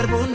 garbuun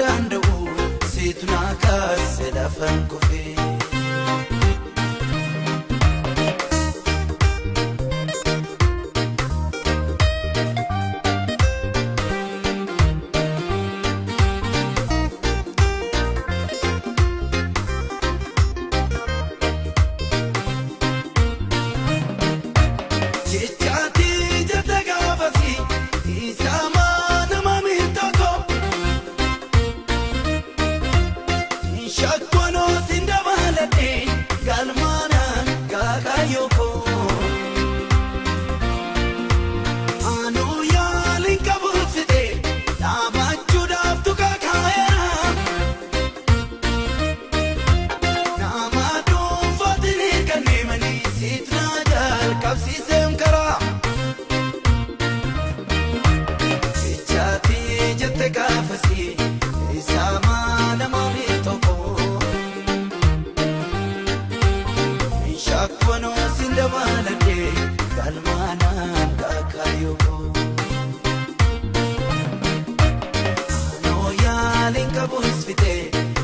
dhabuun fite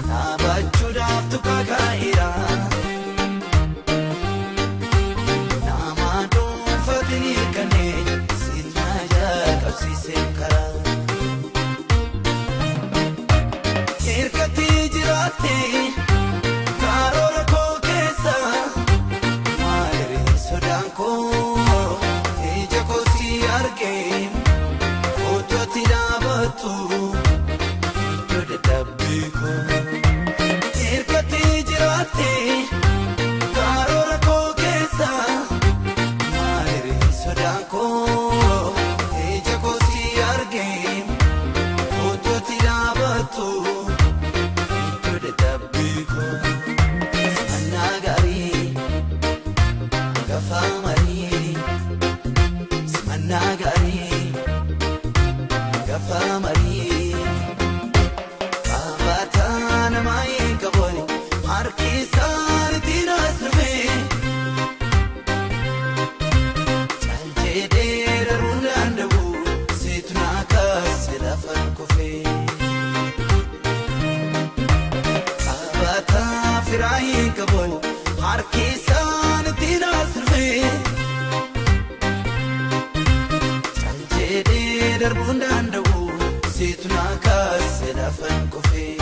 dhaabachuudhaaf tuqa gaa'eera. Nama dhuunfaa bini kanneen sirna karaa. Hirkatti jiraattee karoora koo keessa maalirree sodaan koo ija koo si argee footootti dhaabattu. iraayi qabu harki isaan itti naasirre. Caljeedee darbuun danda'u seetu naa kaase laafan kofee.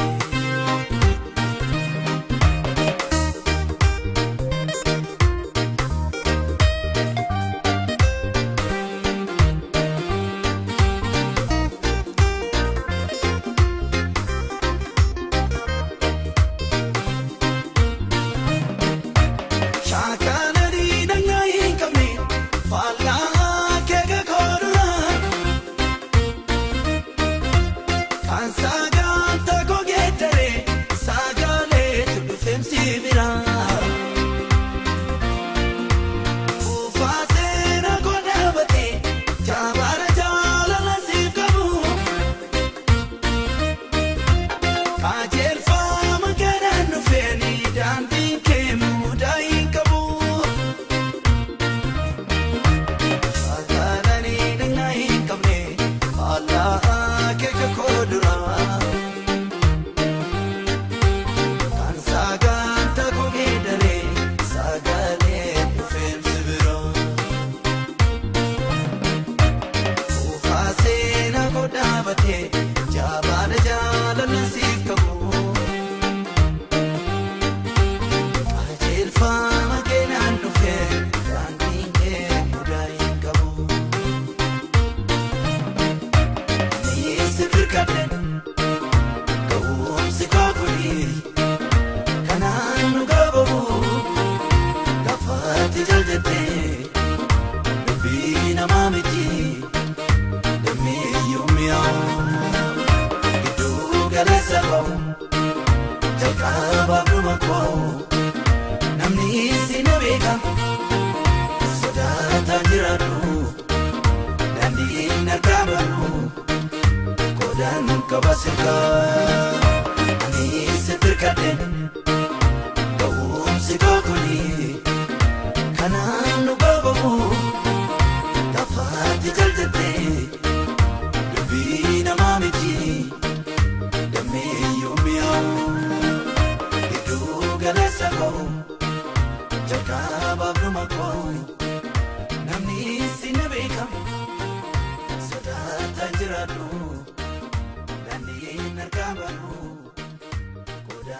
jalqaba gurma koo namni si na beeka sodaata jiraatu daandii na kaabanu koodaan kabasirka ani si tirkadhe ba'uun si kanaan nu Jakaabaafi makoon namni si na beekamu sodaata jiraatu dandeenye narkaabaaru.